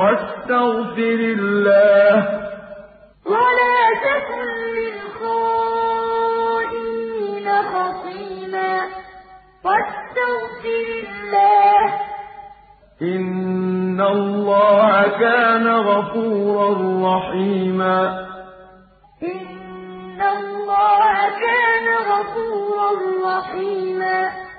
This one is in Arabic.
وَاسْتَغْفِرِ اللَّهَ ۖ. وَلَا تَكُن لِّلْخَائِنِينَ خَصِيمًا. وَاسْتَغْفِرِ اللَّهَ ۖ. إِنَّ اللَّهَ كَانَ غَفُورًا رَّحِيمًا. إِنَّ اللَّهَ كَانَ غَفُورًا رَّحِيمًا.